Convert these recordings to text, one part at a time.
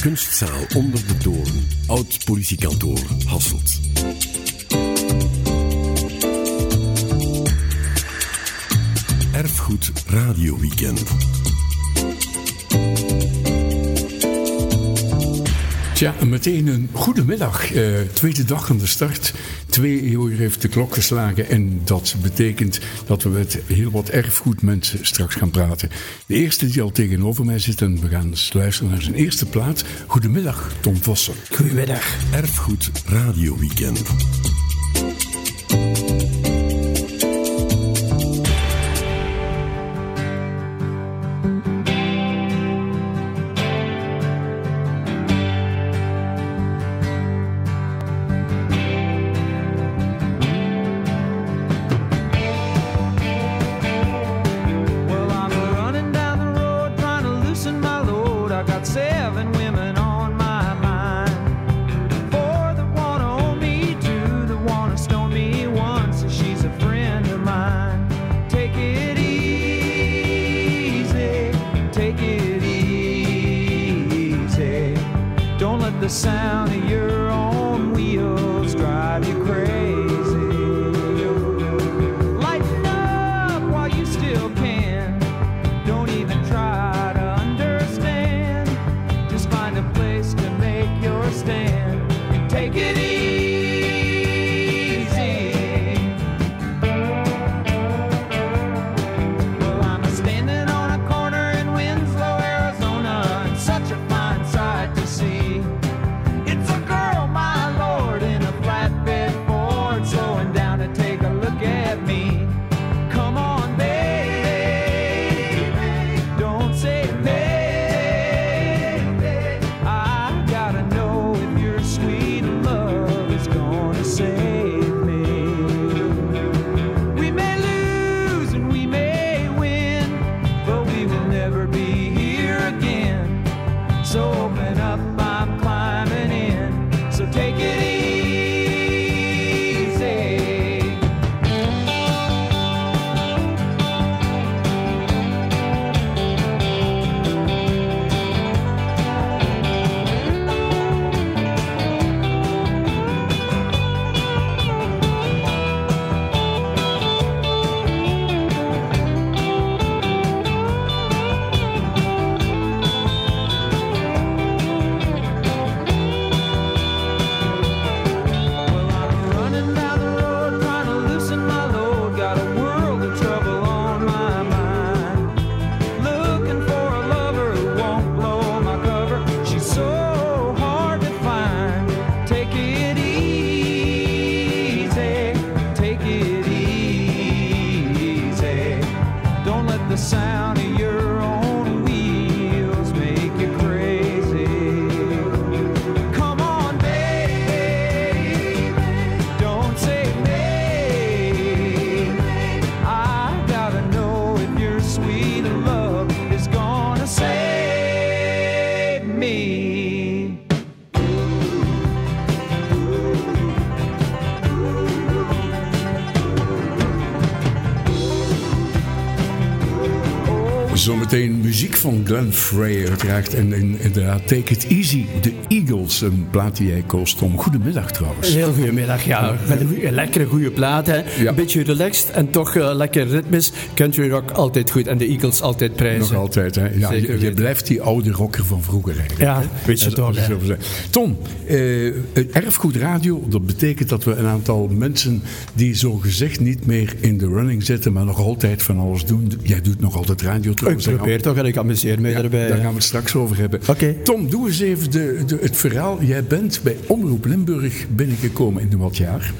Kunstzaal onder de Toren, oud politiekantoor Hasselt. Erfgoed Radio Weekend. Tja, meteen een goede middag. Uh, tweede dag aan de start. Twee uur heeft de klok geslagen. En dat betekent dat we met heel wat erfgoedmensen straks gaan praten. De eerste die al tegenover mij zit. En we gaan eens luisteren naar zijn eerste plaat. Goedemiddag, Tom Vossen. Goedemiddag. Erfgoed Radio Weekend. Zometeen muziek van Glenn Frey uiteraard. En, inderdaad, Take It Easy, The Eagles. Een plaat die jij kost om. Goedemiddag trouwens. Heel goedemiddag, ja. Met een, lekkere goede plaat. Hè. Een beetje relaxed en toch uh, lekker ritmisch. Country rock altijd goed en de Eagles altijd prijzen. Nog altijd, hè. Ja, je, blijft die oude rocker van vroeger eigenlijk. Ja, weet je toch. Tom, uh, erfgoed radio, dat betekent dat we een aantal mensen die zo gezegd niet meer in de running zitten, maar nog altijd van alles doen. Jij doet nog altijd radio trouwens. Ik probeer toch en ik amuseer me daarbij. Daar gaan we het straks over hebben. Oké. Tom, doe eens even de, de, het verhaal. Jij bent bij Omroep Limburg binnengekomen in wat jaar?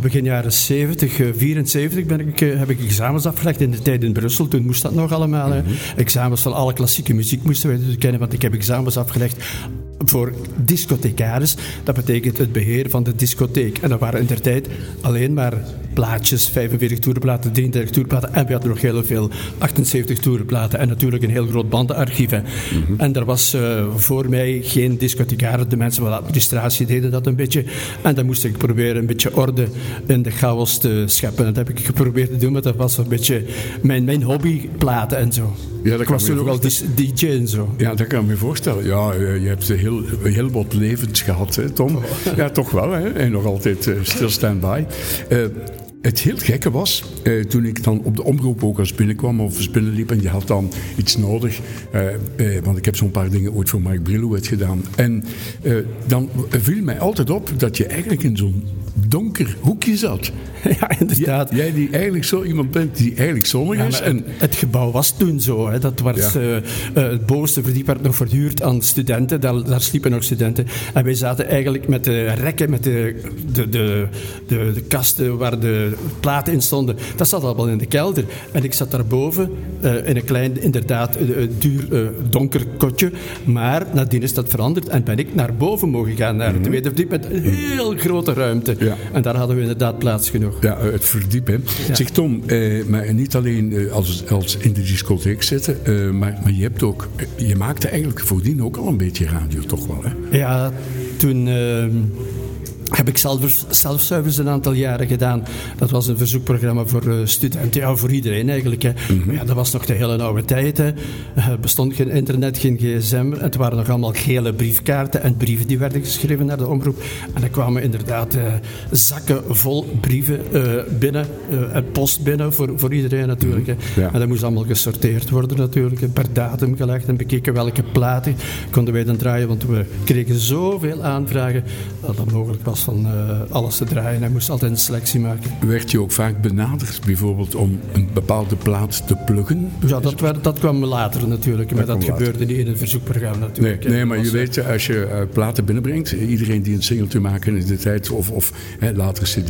begin jaren 70, 74 eh, ben ik, eh, heb ik examens afgelegd in de tijd in Brussel. Toen moest dat nog allemaal. Mm Examens van alle klassieke muziek moesten wij dus kennen, want ik heb examens afgelegd voor discothecaris. Dat betekent het beheer van de discotheek. En dat waren in der tijd alleen maar plaatjes, 45 toerenplaten, 33 toerenplaten. En we hadden nog heel veel 78 En natuurlijk een heel groot bandenarchief. hè. En er was eh, voor mij geen discothecaar. De mensen van de administratie deden dat een beetje. En dan moest ik proberen een beetje orde in de chaos te scheppen. Dat heb ik geprobeerd te doen, maar dat was een beetje mijn, mijn hobby, platen en zo. Ja, dat ik was toen ook al DJ en zo. Ja, dat kan ik me voorstellen. Ja, je hebt heel, heel wat levens gehad, hè, Tom. Ja, toch wel. Hè? En nog altijd eh, stilstaan bij. Eh, het heel gekke was, eh, toen ik dan op de omroep ook als binnenkwam of eens binnenliep en je had dan iets nodig, eh, eh, want ik heb zo'n paar dingen ooit voor Mark Brillouet gedaan. En eh, dan viel mij altijd op dat je eigenlijk in zo'n donker hoekje zat. Ja, inderdaad. Jij die eigenlijk zo iemand bent die eigenlijk zonnig Ja, is. En, het, gebouw was toen zo. Hè. Dat was, Ja. eh, het bovenste verdiep werd nog verhuurd aan studenten. Daar, daar sliepen nog studenten. En wij zaten eigenlijk met de rekken, met de, de, de, de, de kasten waar de platen in stonden. Dat zat allemaal in de kelder. En ik zat daarboven eh, in een klein, inderdaad, eh, duur, donker kotje. Maar nadien is dat veranderd. En ben ik naar boven mogen gaan, naar het tweede verdiep met een heel grote ruimte. Ja. En daar hadden we inderdaad plaats genoeg. Ja, het verdiep, hè. Zeg Tom, maar niet alleen als, als in de discotheek zitten, maar, maar je hebt ook, je maakte eigenlijk voordien ook al een beetje radio, toch wel, hè? Ja, toen ehm, heb ik zelf, self-service een aantal jaren gedaan. Dat was een verzoekprogramma voor eh, studenten, ja, voor iedereen eigenlijk. Hè. Maar ja, dat was nog de hele oude tijd. Hè. Er bestond geen internet, geen gsm. Het waren nog allemaal gele briefkaarten en brieven die werden geschreven naar de omroep. En er kwamen inderdaad eh, zakken vol brieven eh, binnen, eh, en post binnen voor, voor iedereen natuurlijk. Hè. Ja. En dat moest allemaal gesorteerd worden natuurlijk, per datum gelegd en bekeken welke platen konden wij dan draaien, want we kregen zoveel aanvragen dat het mogelijk was van eh, alles te draaien. Hij moest altijd een selectie maken. Werd je ook vaak benaderd, bijvoorbeeld om een bepaalde plaat te pluggen? Ja, dat, werd, dat kwam later natuurlijk, maar dat later. gebeurde niet in een verzoekprogramma Nee, natuurlijk. nee, maar Dat je weet, als je eh, platen binnenbrengt, eh, iedereen die een singeltje maakte in de tijd, of, of hè, later cd,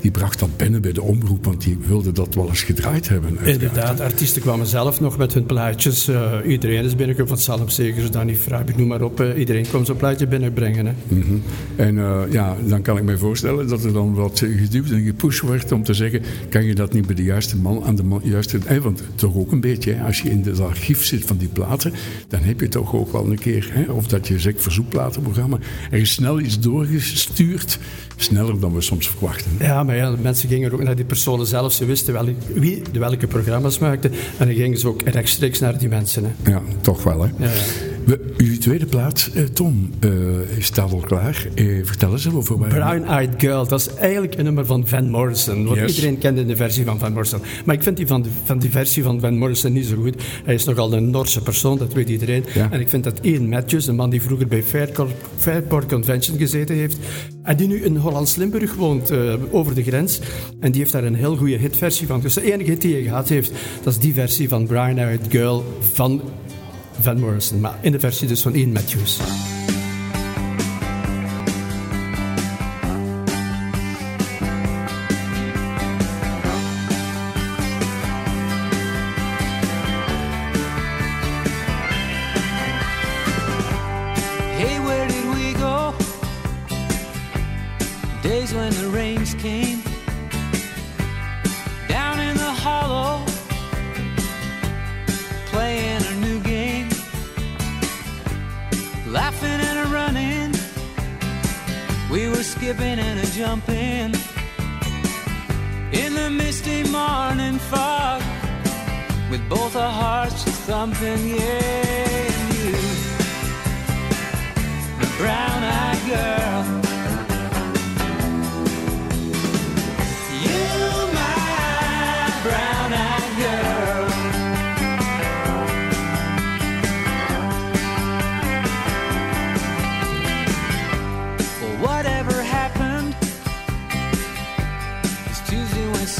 die bracht dat binnen bij de omroep, want die wilde dat wel eens gedraaid hebben. uiteraard. Inderdaad, artiesten kwamen zelf nog met hun plaatjes. Eh, iedereen is binnengekomen, van Salem Segers, Danny Frabi, noem maar op. eh, iedereen kwam zo'n plaatje binnenbrengen. Hè. Mhm. En eh, ja, dan kan ik me voorstellen dat er dan wat geduwd en gepusht wordt om te zeggen, kan je dat niet bij de juiste man aan de man, juiste... eh, want toch ook een beetje, hè, als je in het archief zit van die platen, dan heb je toch ook wel een keer, hè, of dat je zegt verzoekplatenprogramma, er is snel iets doorgestuurd, sneller dan we soms verwachten. Ja, maar ja, mensen gingen ook naar die personen zelf. Ze wisten wel wie de welke programma's maakten. En dan gingen ze ook rechtstreeks naar die mensen. Hè. Ja, toch wel, hè. Ja, ja. We, uw tweede plaat, eh, Tom, eh, staat al klaar. Eh, vertel eens over waar... Brown Eyed Girl, dat is eigenlijk een nummer van Van Morrison. Want Yes. iedereen kende de versie van Van Morrison. Maar ik vind die van, de, van die versie van Van Morrison niet zo goed. Hij is nogal een Noorse persoon, dat weet iedereen. Ja. En ik vind dat Ian Matthews, een man die vroeger bij Fairport, Fairport Convention gezeten heeft, en die nu in Hollands-Limburg woont, eh, over de grens. En die heeft daar een heel goede hitversie van. Dus de enige hit die hij gehad heeft, dat is die versie van Brown Eyed Girl van Van Morrison. Maar in de versie dus van Ian Matthews.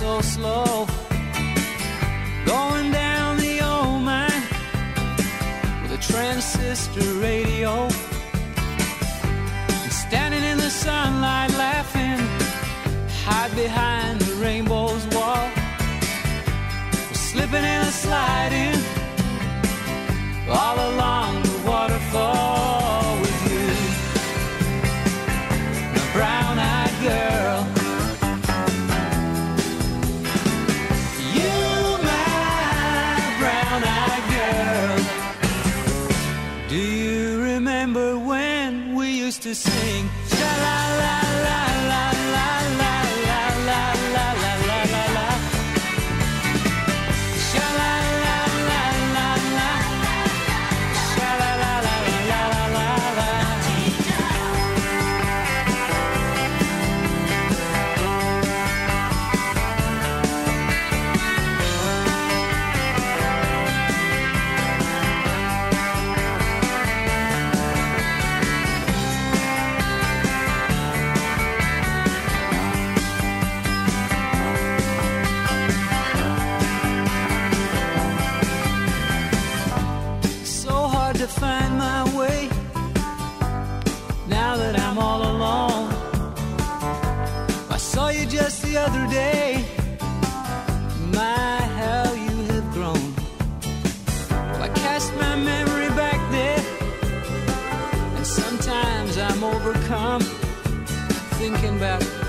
So slow. Going down the old mine with a transistor radio. Standing in the sunlight laughing, hide behind the rainbow's wall. Slipping and sliding all along to sing?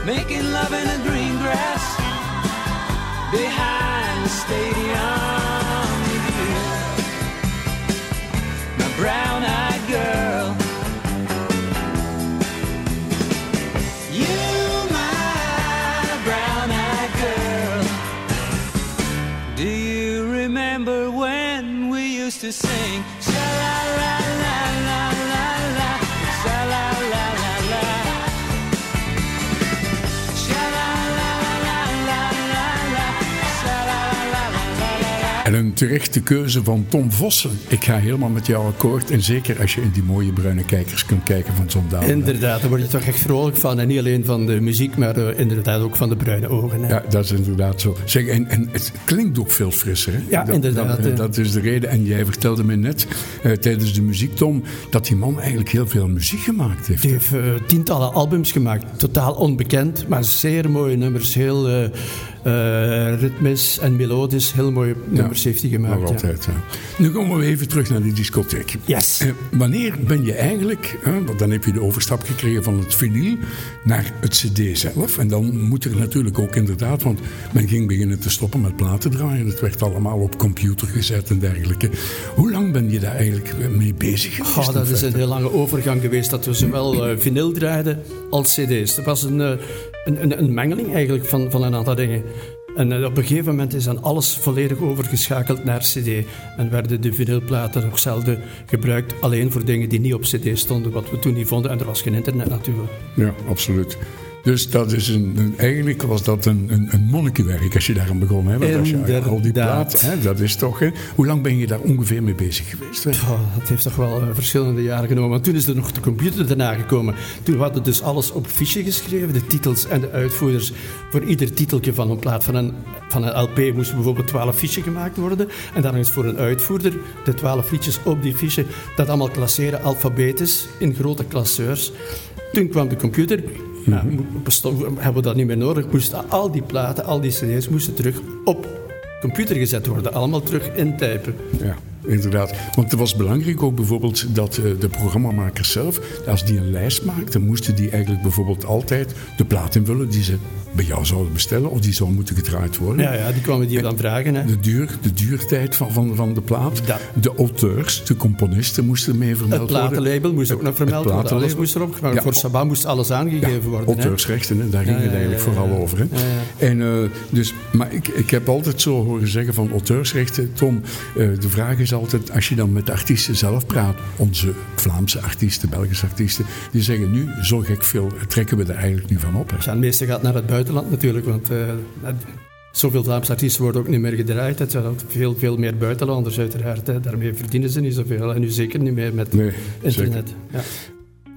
Making love in the green grass. Behind terechte keuze van Tom Vossen. Ik ga helemaal met jou akkoord. En zeker als je in die mooie bruine kijkers kunt kijken van zo'n dame. Inderdaad, daar word je toch echt vrolijk van. En niet alleen van de muziek, maar eh, inderdaad ook van de bruine ogen. hè. Ja, dat is inderdaad zo. Zeg, en, en het klinkt ook veel frisser. Hè? Ja, Dat- inderdaad, Dat, dat is de reden. En jij vertelde me net eh, tijdens de muziek, Tom, dat die man eigenlijk heel veel muziek gemaakt heeft. Die heeft eh, tientallen albums gemaakt. Totaal onbekend, maar zeer mooie nummers. Heel eh, ritmisch en melodisch. Heel mooie nummers heeft hij gemaakt. Nog altijd, ja. Nu komen we even terug naar die discotheek. Yes. Eh, wanneer ben je eigenlijk, want dan heb je de overstap gekregen van het vinyl naar het cd zelf. En dan moet er natuurlijk ook inderdaad, want men ging beginnen te stoppen met platen draaien. Het werd allemaal op computer gezet en dergelijke. Hoe lang ben je daar eigenlijk mee bezig in dat is een heel lange overgang geweest dat we zowel eh vinyl draaiden als cd's. Het was een, een, een, een mengeling eigenlijk van, van een aantal dingen. En eh, op een gegeven moment is dan alles volledig overgeschakeld naar cd. En werden de vinylplaten nog zelden gebruikt alleen voor dingen die niet op cd stonden, wat we toen niet vonden. En er was geen internet natuurlijk. Ja, absoluut. Dus dat is een, een- eigenlijk was dat een, een, een monnikenwerk als je daar aan begon. Hè? Want als je al die plaat, hè, dat is toch... Hè? Hoe lang ben je daar ongeveer mee bezig geweest? Hè? Oh, dat heeft toch wel eh, verschillende jaren genomen. Want toen is er nog de computer daarna gekomen. Toen hadden we dus alles op fiche geschreven, de titels en de uitvoerders. Voor ieder titeltje van een plaat van een, van een LP moesten bijvoorbeeld 12 fiches gemaakt worden. En dan is voor een uitvoerder de 12 liedjes op die fiche. Dat allemaal klasseren alfabetisch in grote klasseurs. Toen kwam de computer. Bestond- hebben we dat niet meer nodig. Moesten al die platen, al die cd's moesten terug op computer gezet worden. Allemaal terug intypen. Ja, inderdaad. Want het was belangrijk ook bijvoorbeeld dat eh, de programmamakers zelf, als die een lijst maakten, moesten die eigenlijk bijvoorbeeld altijd de plaat invullen die ze bij jou zouden bestellen of die zou moeten gedraaid worden. Ja, ja, die kwamen die dan vragen. Hè. De, duur, de duurtijd van, van, van de plaat. De auteurs, de componisten moesten mee vermeld Het worden. platenlabel moest ook nog vermeld Het worden. Alles platenlabel. moest erop. Ja. voor Sabah moest alles aangegeven worden. Auteursrechten, hè, daar ging Ja, het eigenlijk vooral over. Hè. En, eh, dus, maar ik, ik heb altijd zo horen zeggen van auteursrechten. Tom, eh, de vraag is altijd, als je dan met de artiesten zelf praat, onze Vlaamse artiesten, Belgische artiesten, die zeggen nu, zo gek veel trekken we er eigenlijk nu van op. Hè. Ja, het meeste gaat naar het buitenland natuurlijk. Want eh, zoveel Vlaamse artiesten worden ook niet meer gedraaid. Het zijn ook veel, veel meer buitenlanders uiteraard. Hè. Daarmee verdienen ze niet zoveel. En nu zeker niet meer met Nee, internet. Ja.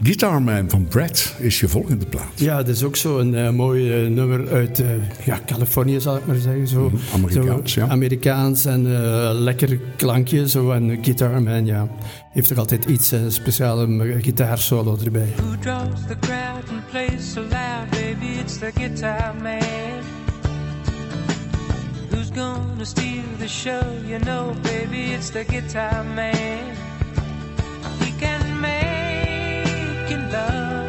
Guitar Man van Brad is je volgende plaat. ja, dat is ook zo'n eh mooi eh, nummer uit eh, ja, Californië, zal ik maar zeggen. Zo, Mhm, Amerikaans, zo ja. Amerikaans en eh, lekker klankje. Zo, en Guitar Man, ja, heeft toch altijd iets, een speciale gitaarsolo erbij. Who draws the crowd and plays so loud, baby? It's the guitar man. Who's gonna steal the show? You know, baby, it's the guitar man. Love,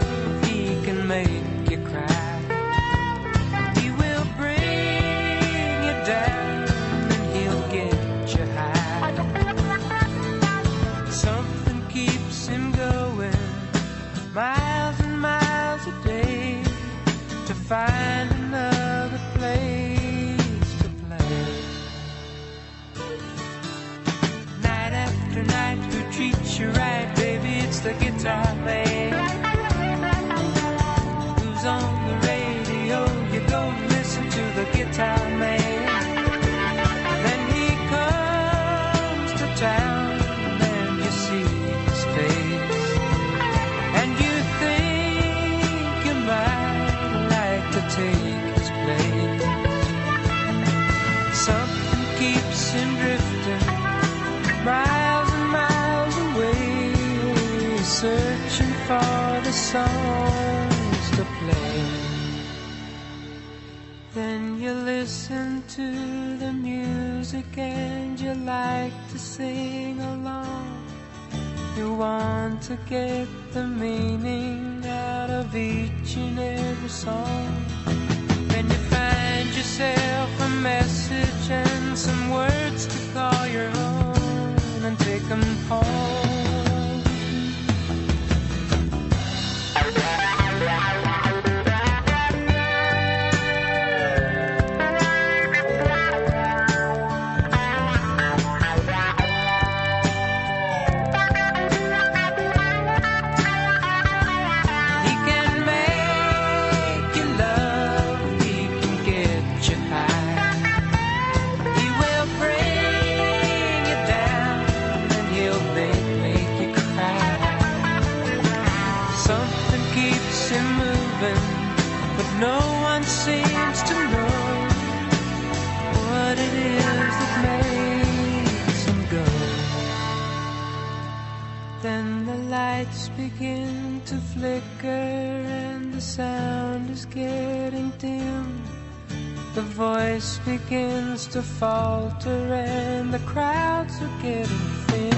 The voice begins to falter and the crowds are getting thin.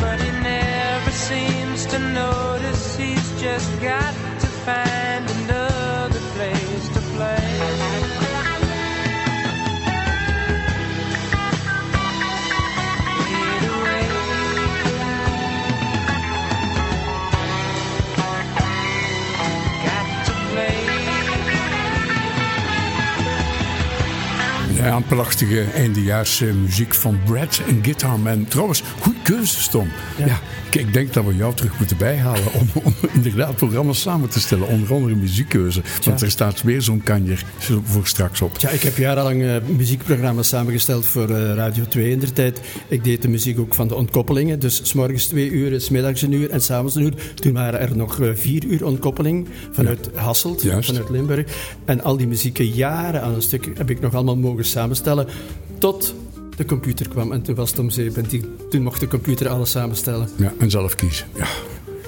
But he never seems to notice he's just got to find another place to play. Ja, een prachtige eindejaarse muziek van Brad en Guitarman. Trouwens, goede keuze, Tom. Ja. Ik, ik denk dat we jou terug moeten bijhalen om, om inderdaad programma's samen te stellen. Onder andere muziekkeuze. Want er staat weer zo'n kanjer voor straks op. Ja, ik heb jarenlang eh, muziekprogramma's samengesteld voor eh, Radio 2 in der tijd. Ik deed de muziek ook van de ontkoppelingen. Dus s morgens twee uur, s middags een uur en s'avonds een uur. Toen waren er nog eh, vier uur ontkoppeling vanuit Hasselt, Juist. vanuit Limburg. En al die muzieken jaren aan een stuk heb ik nog allemaal mogen samenstellen. Tot de computer kwam. En toen was het om zeep. die, toen mocht de computer alles samenstellen. Ja, en zelf kiezen. Ja.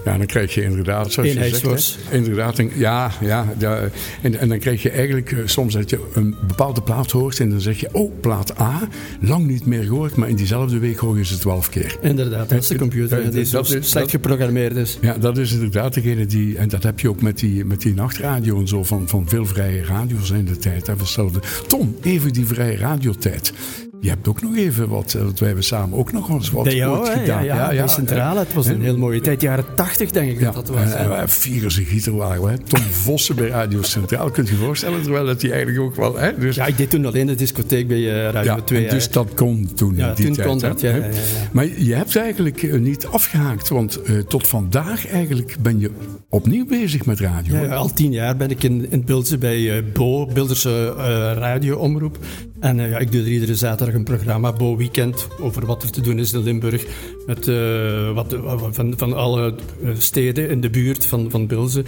Ja, dan krijg je inderdaad, zoals je zegt, hè, inderdaad, ja, ja, ja en, en dan krijg je eigenlijk eh, soms dat je een bepaalde plaat hoort en dan zeg je, oh, plaat A, lang niet meer gehoord, maar in diezelfde week hoor je ze twaalf keer. Inderdaad, dat is de computer. Eh, die zo dat is- slecht dat- geprogrammeerd is. Ja, dat is inderdaad degene die, en dat heb je ook met die, met die nachtradio en zo, van, van veel vrije radio's in de tijd. Hetzelfde. Tom, even die vrije radiotijd. Je hebt ook nog even wat, eh, wat wij hebben samen ook nog eens wat jou, gedaan. Ja, ja, bij Centrale. Het was een heel mooie tijd. Jaren tachtig, denk ik Ja, dat dat was. en, en ze gieter waren we. hè. Tom Vossen bij Radio Centraal, kunt je je voorstellen? Terwijl dat hij eigenlijk ook wel... Hè, dus, Ja, ik deed toen alleen de discotheek bij eh, Radio ja, 2. en dus dat kon toen Ja, in die toen tijd. kon dat, ja, ja, ja, ja. Maar je hebt eigenlijk eh, niet afgehaakt, want eh, tot vandaag eigenlijk ben je opnieuw bezig met radio. Ja, ja, al tien jaar ben ik in, in Beeldse bij eh, Bo, Beelderse eh, radioomroep. En eh, ja, ik doe er iedere zaterdag een programma, Bo Weekend, over wat er te doen is in Limburg. Met, eh, wat, van, van alle steden in de buurt van, van Beelze.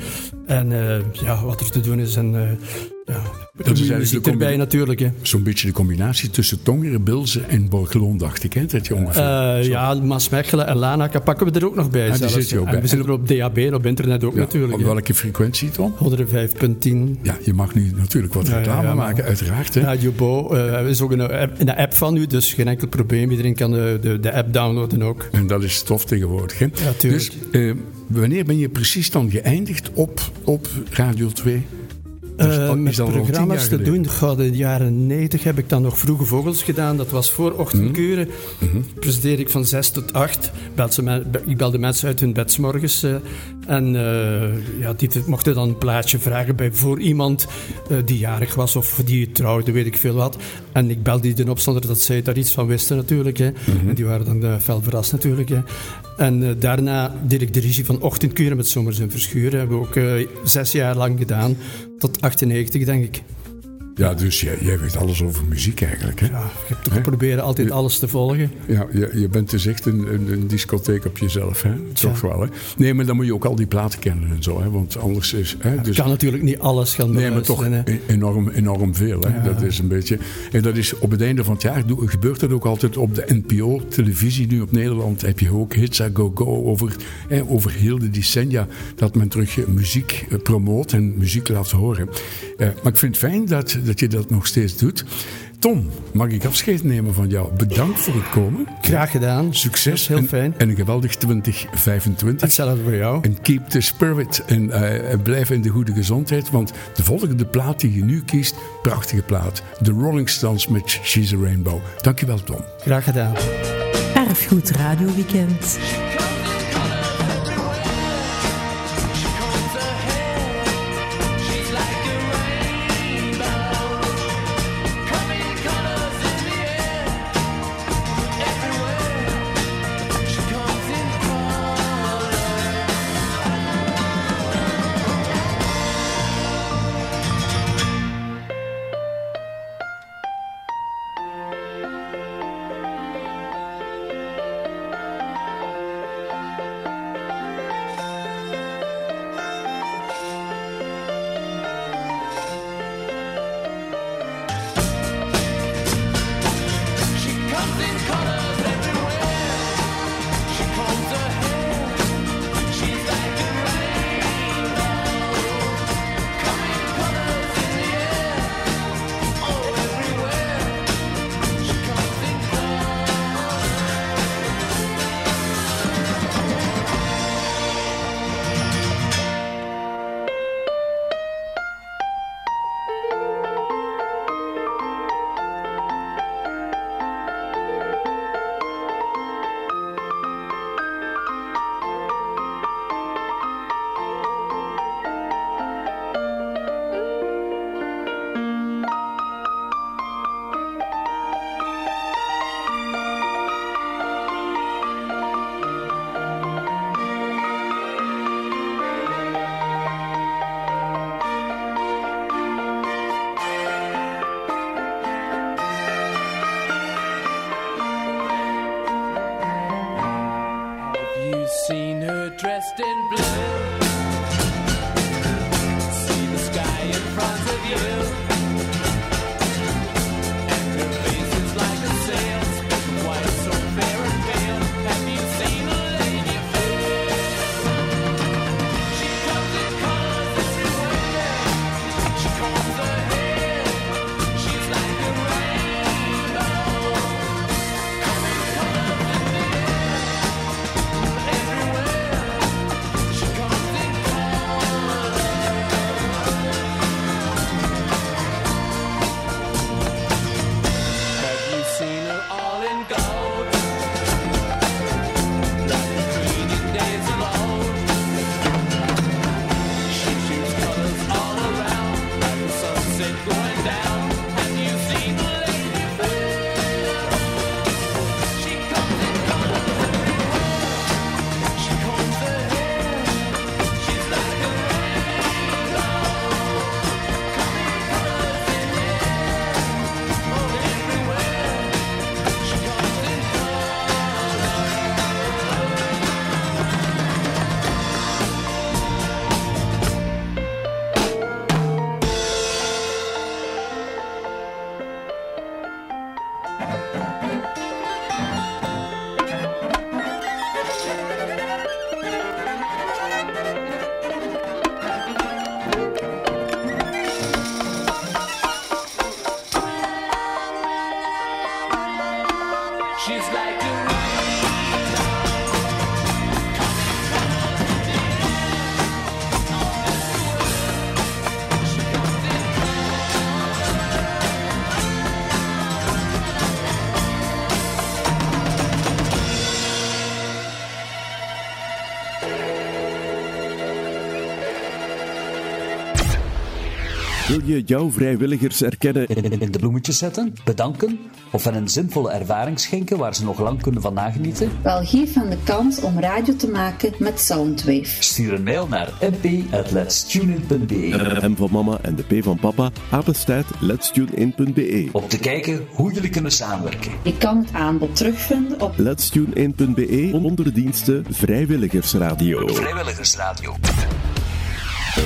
En ja, wat er te doen is. En ja, de erbij natuurlijk. Hè. Zo'n beetje de combinatie tussen Tongeren, Bilze en Borgelon, dacht ik. Hè? Dat je ongeveer... Eh, ja, Maasmechelen en Lanaka pakken we er ook nog bij. die zelfs. zit je ook en bij. we zitten op DAB en op internet ook Ja, natuurlijk. Op welke frequentie, Tom? 105.10. Ja, je mag nu natuurlijk wat reclame ja, maken, uiteraard. Hè? Radio Bo eh, is ook een, app- een app van u, dus geen enkel probleem. Iedereen kan de, de, de app downloaden ook. En dat is tof tegenwoordig. Hè? Ja, tuurlijk. dus eh, wanneer ben je precies dan geëindigd op, op Radio 2? Is met programma's te doen, Goh, in de jaren 90 heb ik dan nog Vroege Vogels gedaan. Dat was voor ochtendkuren. Mhm. Presenteerde ik van 6 tot 8. Belde me- Ik belde mensen uit hun bed 's morgens. eh, En eh, ja, die mochten dan een plaatje vragen bij, voor iemand die jarig was of die trouwde, weet ik veel wat. En ik belde die dan op zonder dat zij daar iets van wisten natuurlijk. Hè. En die waren dan uh, fel verrast natuurlijk. Hè. En daarna deed ik de regie van Ochtendkuren met Zomers en Verschuren. hebben we ook zes jaar lang gedaan. Tot 98, denk ik. Ja, dus jij, jij, weet alles over muziek eigenlijk, hè? Ja, ik heb toch geprobeerd altijd alles te volgen. Ja, je, je bent dus echt een, een, een discotheek op jezelf, hè? Toch wel, hè? Nee, maar dan moet je ook al die platen kennen en zo, hè? Want anders is... Hè, dus... kan natuurlijk niet alles gaan Nee, maar toch e- enorm, enorm veel, hè? Dat is een beetje... En dat is op het einde van het jaar gebeurt dat ook altijd op de NPO-televisie. Nu op Nederland heb je ook Hits a Go Go over, hè, over heel de decennia. Dat men terug muziek eh, promoot en muziek laat horen. Uh, maar ik vind het fijn dat dat je dat nog steeds doet. Tom, mag ik afscheid nemen van jou? Bedankt voor het komen. Graag gedaan. Succes. Heel fijn. En een geweldig 2025. Hetzelfde voor jou. En keep the spirit. En uh, blijf in de goede gezondheid. Want de volgende plaat die je nu kiest, prachtige plaat. The Rolling Stones met She's a Rainbow. Dankjewel, Tom. Graag gedaan. Erfgoed Radio Weekend. Je jouw vrijwilligers erkennen in de bloemetjes zetten, bedanken of hen een zinvolle ervaring schenken waar ze nog lang kunnen van nagenieten? Wel, geef hen de kans om radio te maken met Soundwave. Stuur een mail naar mp.letstunein.be M van mama en de P van papa, apenstaat letstunein.be. om te kijken hoe jullie kunnen samenwerken. Je kan het aanbod terugvinden op letstunein.be onder de diensten Vrijwilligersradio. Vrijwilligersradio.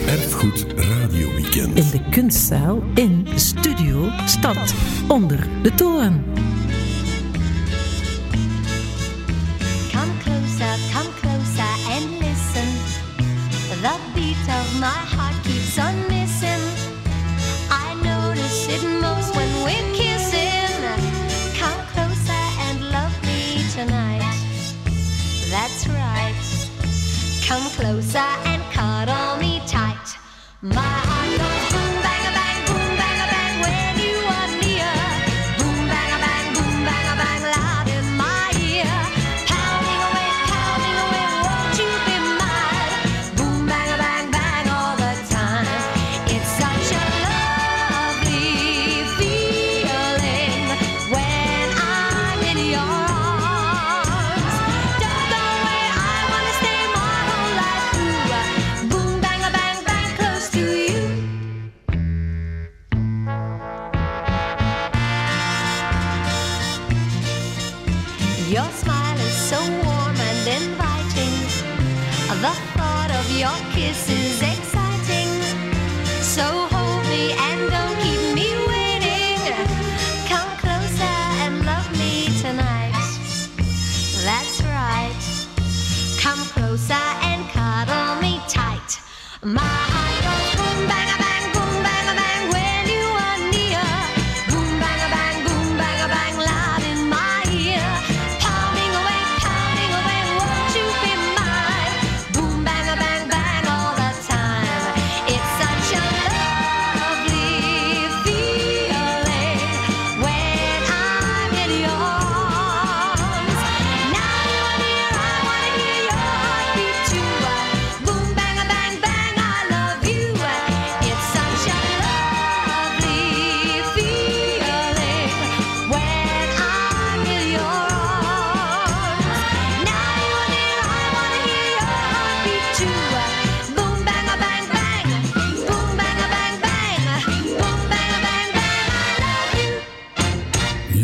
Erfgoed Radio Weekend. In de kunstzaal in Studio Stad. Onder de toren.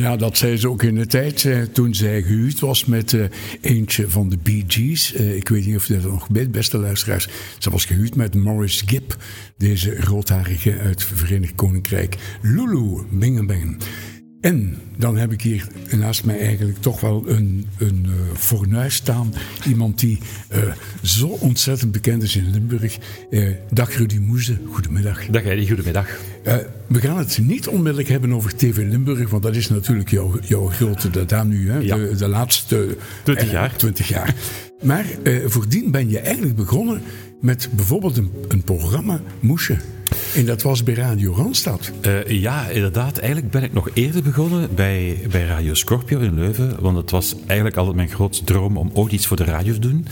Ja, dat zei ze ook in de tijd eh, toen zij gehuwd was met eh, eentje van de Bee Gees. Eh, ik weet niet of je dat nog weet, beste luisteraars. Ze was gehuwd met Morris Gibb, deze roodharige uit het Verenigd Koninkrijk. Lulu, bing bang. En dan heb ik hier naast mij eigenlijk toch wel een, een eh, fornuis staan. Iemand die eh, zo ontzettend bekend is in Limburg. Eh, dag Rudy Moeze, goedemiddag. Dag Eddie, goedemiddag. We gaan het niet onmiddellijk hebben over TV Limburg, want dat is natuurlijk jouw, jouw grote dada nu, hè? Ja. De, de laatste 20 eh, jaar. 20 jaar. Maar voordien ben je eigenlijk begonnen met bijvoorbeeld een, programma, Moesje. En dat was bij Radio Randstad. Eh, ja, inderdaad. Eigenlijk ben ik nog eerder begonnen bij, bij Radio Scorpio in Leuven. Want het was eigenlijk altijd mijn grootste droom om ooit iets voor de radio te doen.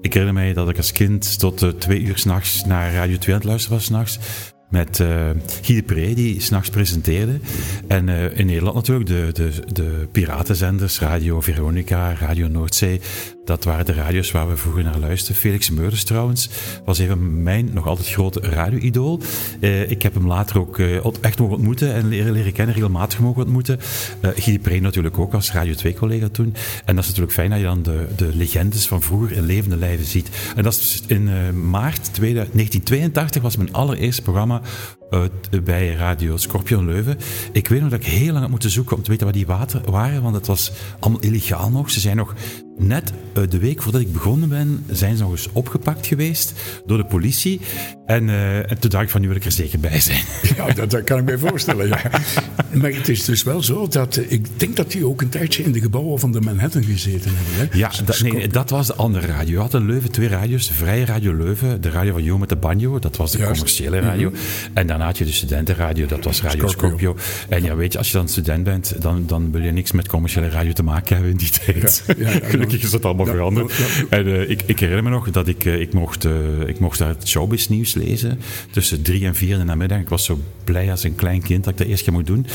Ik herinner mij dat ik als kind tot eh, twee uur s'nachts naar Radio 2 aan het luisteren was. Met eh Guy de Pre, die s'nachts presenteerde. En in Nederland natuurlijk de, de, de piratenzenders, Radio Veronica, Radio Noordzee. Dat waren de radio's waar we vroeger naar luisterden. Felix Meurders trouwens was even mijn nog altijd grote radio-idool. Eh, ik heb hem later ook eh, echt mogen ontmoeten en leren, leren kennen, regelmatig mogen ontmoeten. Eh Guy de Pre natuurlijk ook als Radio 2-collega toen. En dat is natuurlijk fijn dat je dan de, de legendes van vroeger in levende lijven ziet. En dat is in maart 2000 1982 was mijn allereerste programma eh, bij Radio Scorpion Leuven. Ik weet nog dat ik heel lang heb moeten zoeken om te weten waar die water waren, want het was allemaal illegaal nog. Ze zijn nog net eh, de week voordat ik begonnen ben, zijn ze nog eens opgepakt geweest door de politie. En, eh, en toen dacht ik van, nu wil ik er zeker bij zijn. Ja, dat, dat kan ik me voorstellen, ja. Maar het is dus wel zo dat... eh, Ik denk dat die ook een tijdje in de gebouwen van de Manhattan gezeten hebben. Hè? Ja, dat, nee, dat was de andere radio. Je had in Leuven twee radio's. De Vrije Radio Leuven, de radio van Jo met de Banjo. Dat was de Juist. commerciële radio. En daarna had je de studentenradio, dat was Radio Scorpio. Scorpio. En ja, weet je, als je dan student bent, dan, dan wil je niks met commerciële radio te maken hebben in die tijd. Ja, ja, ja, Gelukkig is dat allemaal veranderd. En, eh, ik, ik herinner me nog dat ik, ik, mocht, ik mocht daar het showbiz-nieuws Tussen drie en vier in de namiddag. Ik was zo blij als een klein kind dat ik dat eerst keer moet doen.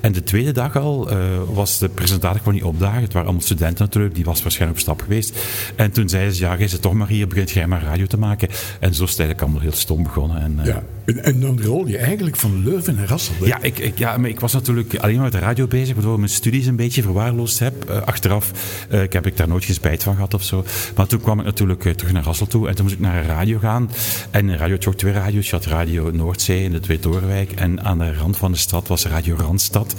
En de tweede dag al eh, was de presentator gewoon niet opdagen. Het waren allemaal studenten natuurlijk. Die was waarschijnlijk op stap geweest. En toen zeiden ze, ja, jij zit toch maar hier. Begint jij maar radio te maken. En zo is het eigenlijk allemaal heel stom begonnen. En, eh, Ja. En, en dan rol je eigenlijk van Leuven naar Hasselt. ja, ik, ik, ja, maar ik was natuurlijk alleen maar met de radio bezig, waardoor ik mijn studies een beetje verwaarloosd heb. Eh, achteraf eh, ik heb ik daar nooit geen spijt van gehad of zo. Maar toen kwam ik natuurlijk eh, terug naar Hasselt toe en toen moest ik naar een radio gaan. En radio ook twee radio's. Je had Radio Noordzee in de Tweetorenwijk en aan de rand van de stad was Radio Randstad.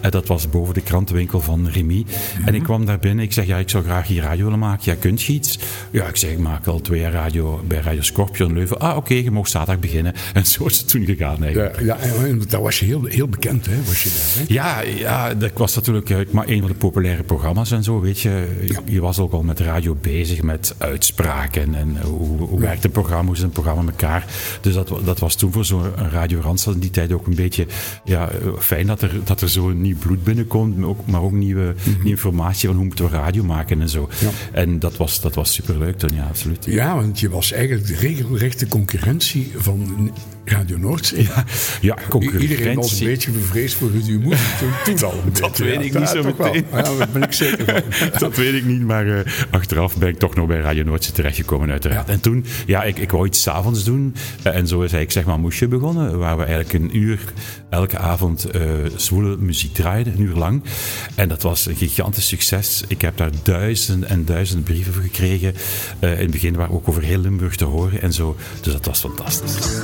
Eh, dat was boven de krantenwinkel van Remy. En ik kwam daar binnen, ik zeg ja, ik zou graag hier radio willen maken. Ja, kunt je iets? Ja, ik zeg ik maak al twee jaar radio bij Radio Scorpion Leuven. Ah, oké, je mag zaterdag beginnen. En zo is het toen gegaan eigenlijk. Ja, ja, daar was je heel, heel bekend, hè? Was je daar, hè? Ja, ja, dat was natuurlijk eh, maar een van de populaire programma's en zo, weet je. Je was ook al met radio bezig, met uitspraken en hoe, hoe werkt een programma, hoe zit een programma elkaar. Dus dat, dat was toen voor zo'n Radio Randstad in die tijd ook een beetje ja, eh, fijn dat er, dat er zo nieuw bloed binnenkomt, maar ook, maar ook nieuwe, nieuwe informatie van hoe moeten we radio maken en zo. En dat was, dat was superleuk toen, ja, absoluut. Ja, want je was eigenlijk de regelrechte concurrentie van Radio Noordzee. Ja, ja. Iedereen was een beetje bevreesd voor Ruud Moed. Toen, toen al een Dat beetje, weet ja. ik niet zo meteen. Ja, daar ben ik zeker van. Dat weet ik niet, maar eh, achteraf ben ik toch nog bij Radio Noordzee terechtgekomen uiteraard. En toen, ja, ik, ik wou iets s'avonds doen. eh, en zo is eigenlijk zeg maar Moesje begonnen, waar we eigenlijk een uur elke avond eh zwoele muziek draaiden, een uur lang. En dat was een gigantisch succes. Ik heb daar duizenden en duizenden brieven voor gekregen. Eh, in het begin waren we ook over heel Limburg te horen en zo. Dus dat was fantastisch.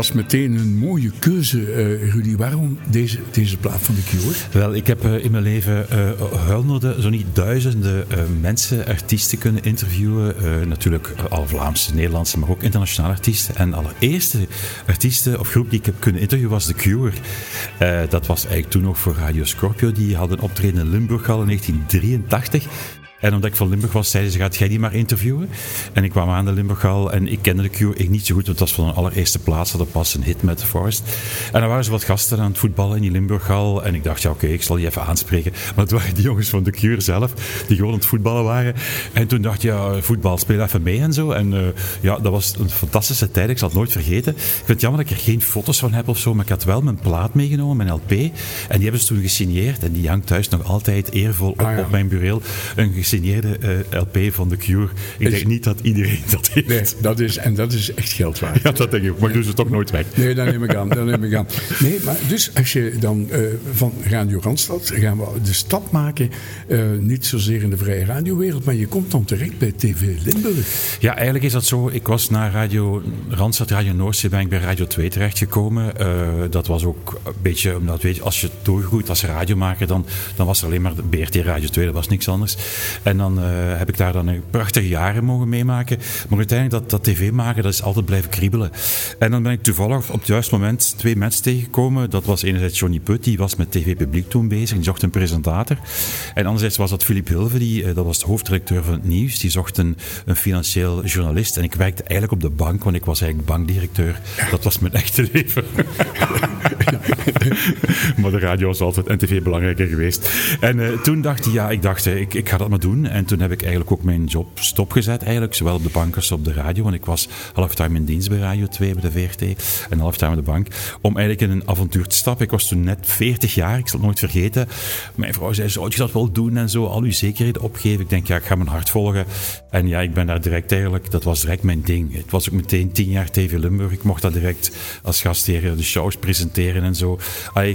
Dat is meteen een mooie keuze, eh, Rudy. Waarom deze, deze plaat van de Cure? Wel, ik heb eh, in mijn leven eh, honderden, zo niet duizenden mensen, artiesten kunnen interviewen. Natuurlijk al Vlaamse, Nederlandse, maar ook internationale artiesten. En de allereerste artiesten of groep die ik heb kunnen interviewen was The Cure. Dat was eigenlijk toen nog voor Radio Scorpio. Die hadden optreden in Limburg al in 1983. En omdat ik van Limburg was, zeiden ze, gaat jij die maar interviewen? En ik kwam aan de Limburghal en ik kende de Cure echt niet zo goed, want het was van een allereerste plaats, hadden pas een hit met The Forest. En dan waren ze wat gasten aan het voetballen in die Limburghal. En ik dacht, ja oké, ik zal die even aanspreken. Maar het waren die jongens van de Cure zelf, die gewoon aan het voetballen waren. En toen dacht je, ja, voetbal, speel even mee en zo. En eh, ja, dat was een fantastische tijd, ik zal het nooit vergeten. Ik vind het jammer dat ik er geen foto's van heb of zo, maar ik had wel mijn plaat meegenomen, mijn LP. En die hebben ze toen gesigneerd en die hangt thuis nog altijd eervol op, Ah, ja. op mijn bureau. Een gesigneerde eh, LP van The Cure. Ik Is- denk niet dat iedereen dat heeft. Nee, dat is, en dat is echt geld waard. Ja, dat denk ik ook. Maar ik doe ze toch nooit weg. Nee, dat neem ik aan. Dat neem ik aan. Nee, maar dus als je dan eh, van Radio Randstad gaan we de stap maken, eh, niet zozeer in de vrije radiowereld, maar je komt dan terecht bij TV Limburg. Ja, eigenlijk is dat zo. Ik was naar Radio Randstad, Radio Noordzee, ben ik bij Radio 2 terechtgekomen. Dat was ook een beetje, omdat weet je, als je doorgroeit als radiomaker, dan, dan was er alleen maar de BRT Radio 2, dat was niks anders. En dan eh, heb ik daar dan een prachtige jaren mogen meemaken. Maar uiteindelijk, dat, dat tv maken, dat is altijd blijven kriebelen. En dan ben ik toevallig op het juiste moment twee mensen tegengekomen. Dat was enerzijds Johnny Put, die was met TV Publiek toen bezig, die zocht een presentator. En anderzijds was dat Philippe Hilve, die, eh, dat was de hoofdredacteur van het nieuws, die zocht een, een financieel journalist. En ik werkte eigenlijk op de bank, want ik was eigenlijk bankdirecteur. Dat was mijn echte leven. maar de radio was altijd en tv belangrijker geweest. En eh, toen dacht hij, ja, ik dacht, ik, ik ga dat maar doen. En toen heb ik eigenlijk ook mijn job stopgezet, eigenlijk, zowel op de bank als op de radio. Want ik was halftime in dienst bij Radio 2, bij de VRT, en halftime op de bank. Om eigenlijk in een avontuur te stappen. Ik was toen net 40 jaar, ik zal het nooit vergeten. Mijn vrouw zei, zou je dat wel doen en zo, al uw zekerheden opgeven? Ik denk, ja, ik ga mijn hart volgen. En ja, ik ben daar direct eigenlijk, dat was direct mijn ding. Het was ook meteen 10 jaar TV Limburg. Ik mocht daar direct als gastheer de shows presenteren en zo.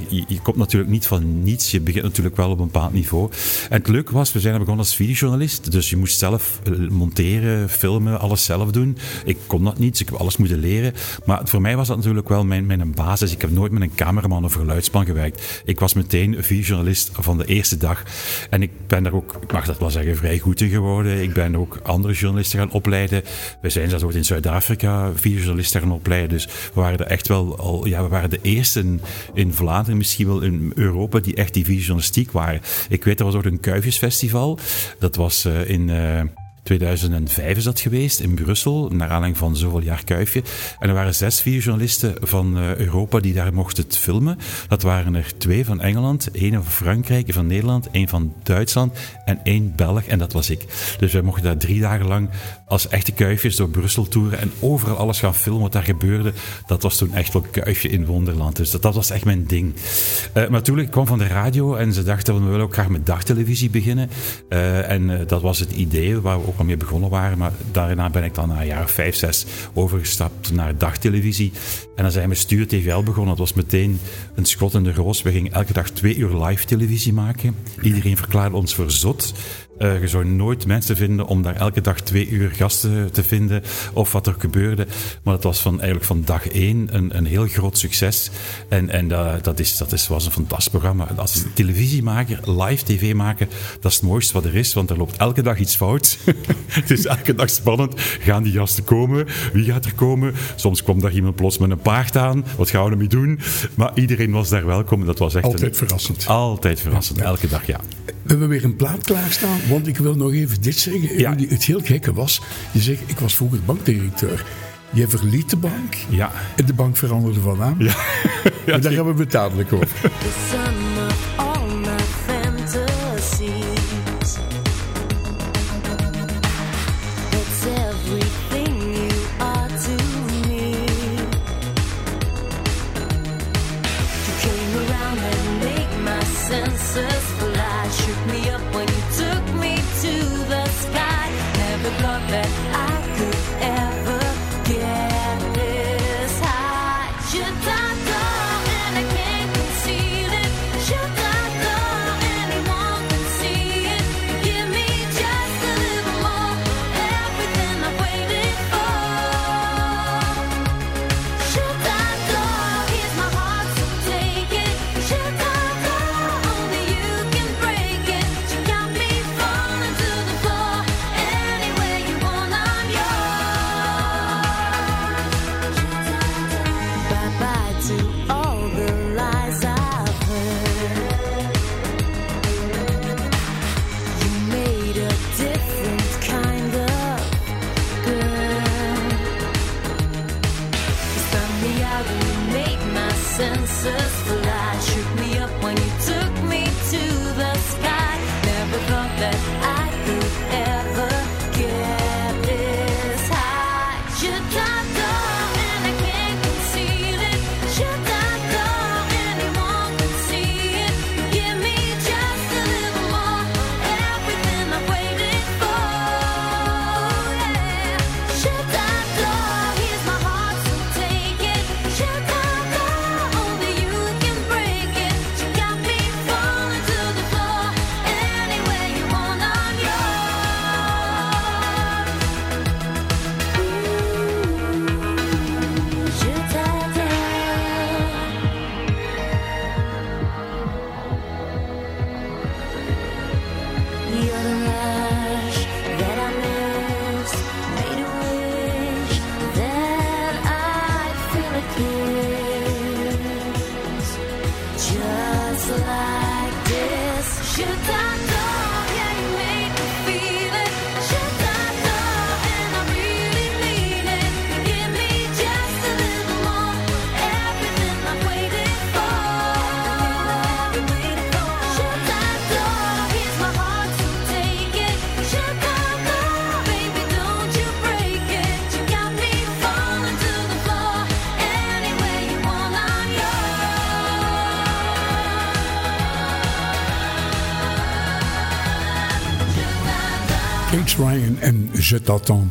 Je, komt natuurlijk niet van niets. Je begint natuurlijk wel op een bepaald niveau. En het leuke was, we zijn begonnen als videojournalist. Dus je moest zelf eh, monteren, filmen, alles zelf doen. Ik kon dat niet, dus ik heb alles moeten leren. Maar voor mij was dat natuurlijk wel mijn, mijn basis. Ik heb nooit met een cameraman of geluidsman gewerkt. Ik was meteen videojournalist van de eerste dag. En ik ben daar ook, ik mag dat wel zeggen, vrij goed in geworden. Ik ben ook andere journalisten gaan opleiden. We zijn zelfs ook in Zuid-Afrika videojournalisten gaan opleiden. Dus we waren er echt wel al, ja, we waren de eerste in, Vlaanderen, misschien wel in Europa, die echt die videojournalistiek waren. Ik weet, er was ook een Kuifjesfestival. Dat was eh, in... eh, 2005 is dat geweest, in Brussel, naar aanleiding van zoveel jaar Kuifje. En er waren zes vier journalisten van eh, Europa die daar mochten filmen. Dat waren er twee van Engeland, één van Frankrijk, één van Nederland, één van Duitsland en één Belg. En dat was ik. Dus wij mochten daar drie dagen lang als echte Kuifjes door Brussel toeren en overal alles gaan filmen wat daar gebeurde. Dat was toen echt wel Kuifje in Wonderland. Dus dat, was echt mijn ding. Eh, maar natuurlijk, ik kwam van de radio en ze dachten, we willen ook graag met dagtelevisie beginnen. Eh, en dat was het idee waar we ook al mee begonnen waren. Maar daarna ben ik dan na een jaar of vijf, zes overgestapt naar dagtelevisie. En dan zijn we Stuur TVL begonnen. Dat was meteen een schot in de roos. We gingen elke dag twee uur live televisie maken. Iedereen verklaarde ons voor zot. Eh, je zou nooit mensen vinden om daar elke dag twee uur gasten te vinden of wat er gebeurde. Maar dat was van, eigenlijk van dag één een, een heel groot succes. En, en dat, dat, is, dat is, was een fantastisch programma. Als televisiemaker, live tv maken, dat is het mooiste wat er is, want er loopt elke dag iets fout. het is elke dag spannend. Gaan die gasten komen? Wie gaat er komen? Soms kwam daar iemand plots met een paard aan. Wat gaan we ermee doen? Maar iedereen was daar welkom. Dat was echt Altijd een- verrassend. Altijd verrassend. Elke dag, ja. We hebben weer een plaat klaarstaan, want ik wil nog even dit zeggen. Ja. Het heel gekke was, je zegt, ik was vroeger bankdirecteur. Je verliet de bank Ja. en de bank veranderde van naam. Ja. Maar daar hebben we het dadelijk over. Je t'attends.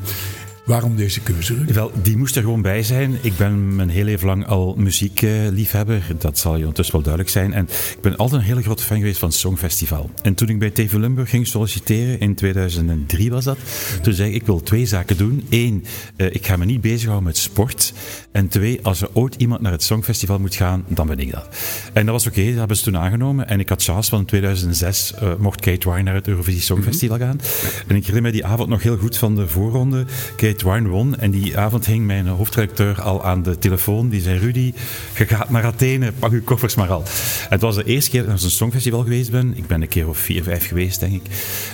Waarom deze keuze? Wel, die moest er gewoon bij zijn. Ik ben mijn heel leven lang al muziekliefhebber. Dat zal je ondertussen wel duidelijk zijn. En ik ben altijd een hele grote fan geweest van het Songfestival. En toen ik bij TV Limburg ging solliciteren, in 2003 was dat, toen zei ik, ik wil twee zaken doen. Eén, eh, ik ga me niet bezighouden met sport. En twee, als er ooit iemand naar het Songfestival moet gaan, dan ben ik dat. En dat was oké, dat hebben ze toen aangenomen. En ik had chance, van in 2006 eh, mocht Kate Ryan naar het Eurovisie Songfestival gaan. En ik herinner me die avond nog heel goed van de voorronde. Kate Ryan won. En die avond hing mijn hoofdredacteur al aan de telefoon. Die zei, Rudy, je gaat naar Athene, pak je koffers maar al. En het was de eerste keer dat ik naar zo'n songfestival geweest ben. Ik ben een keer of vier, vijf geweest, denk ik.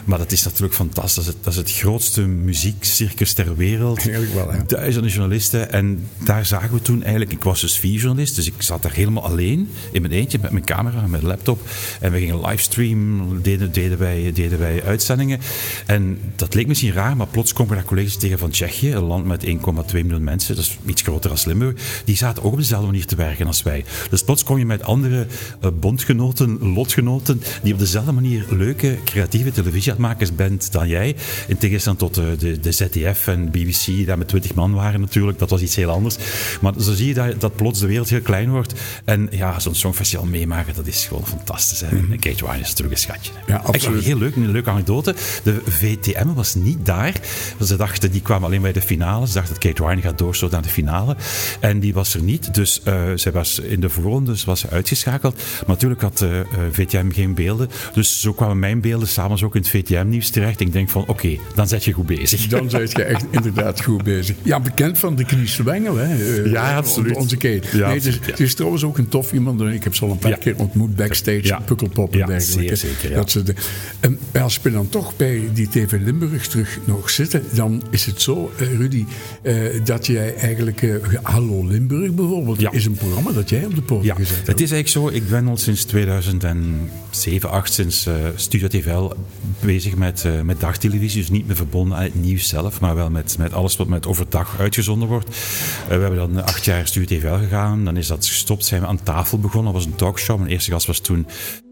Maar dat is natuurlijk fantastisch. Dat is het, dat is het grootste muziekcircus ter wereld. Eigenlijk wel, hè? Duizenden journalisten. En daar zagen we toen eigenlijk... Ik was dus vier journalist, dus ik zat daar helemaal alleen. In mijn eentje, met mijn camera, met mijn laptop. En we gingen livestream, deden, deden, wij, deden wij uitzendingen. En dat leek misschien raar, maar plots komen daar collega's tegen van Tsjechië. Een land met 1,2 miljoen mensen, dat is iets groter als Limburg. Die zaten ook op dezelfde manier te werken als wij. Dus plots kom je met andere eh, bondgenoten, lotgenoten, die op dezelfde manier leuke, creatieve televisie aan het maken bent dan jij. In tegenstelling tot de, de, de ZDF en BBC, die daar met 20 man waren natuurlijk. Dat was iets heel anders. Maar zo zie je dat, dat plots de wereld heel klein wordt. En ja, zo'n songfestival meemaken, dat is gewoon fantastisch. Hè? Kate Ryan is natuurlijk een schatje. Ja, Echt absoluut. heel leuk, een leuke anekdote. De VTM was niet daar. Ze dachten, die kwamen alleen bij de finale. Ze dachten dat Kate Ryan gaat doorstoten naar de finale. En die was er niet. Dus eh zij was in de voorronde dus was ze uitgeschakeld. Maar natuurlijk had eh, eh, VTM geen beelden. Dus zo kwamen mijn beelden s'avonds ook in het VTM-nieuws terecht. Ik denk van, oké, dan zet je goed bezig. Dan ben je echt inderdaad goed bezig. Ja, bekend van de Knieste Wengel, hè? Ja, absoluut. Onze Kate. Ja, nee, het, is, absoluut, ja. het is trouwens ook een tof iemand. Ik heb ze al een paar Ja. keer ontmoet backstage, Ja. Pukkelpop en Ja, dergelijke. zeker, ja. Dat ze de, en als we dan toch bij die TV Limburg terug nog zitten, dan is het zo, eh, Rudy, eh, dat jij eigenlijk... eh, Hallo Limburg bijvoorbeeld, Ja. is een programma dat jij op de podium Ja, gezet hebt. het is eigenlijk zo. Ik ben al sinds 2007, 8 sinds Studio TVL bezig met, met dagtelevisie. Dus niet meer verbonden aan het nieuws zelf, maar wel met, met alles wat met overdag uitgezonden wordt. We hebben dan acht jaar Studio TVL gegaan. Dan is dat gestopt. Zijn we aan tafel begonnen. Dat was een talkshow. Mijn eerste gast was toen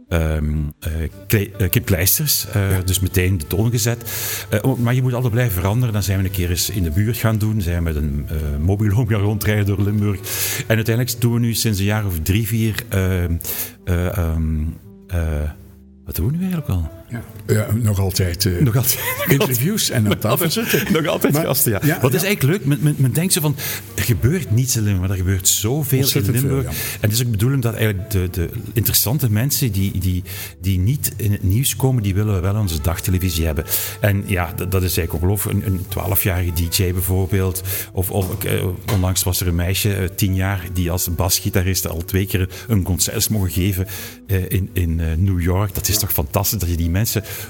ehm, eh, Klei- eh, Kip Kleisters. eh, Dus meteen de toon gezet. Eh, oh, maar je moet altijd blijven veranderen. Dan zijn we een keer eens in de buurt gaan doen. Zijn we met een eh mobiloom gaan rondrijden door Limburg. En uiteindelijk doen we nu sinds een jaar of drie, vier... ehm, eh, ehm, eh, wat doen we nu eigenlijk al? Ja. Ja, nog altijd eh, Nog altijd. interviews en aan tafel zitten. Nog altijd Maar- gasten, ja. ja, Wat is eigenlijk leuk? Men, men, men denkt zo van, er gebeurt niets in Limburg, maar er gebeurt zoveel in Ontzettend Limburg. ja. En het is ook de bedoeling dat eigenlijk de, de interessante mensen die, die, die niet in het nieuws komen, die willen we wel onze dagtelevisie hebben. En ja, dat, dat is eigenlijk ongelooflijk. Een, een 12-jarige DJ bijvoorbeeld. Of, of eh, onlangs was er een meisje, eh, 10 jaar, die als basgitarist al twee keer een concert is mogen geven eh, in, in eh, New York. Dat is toch fantastisch dat je die mensen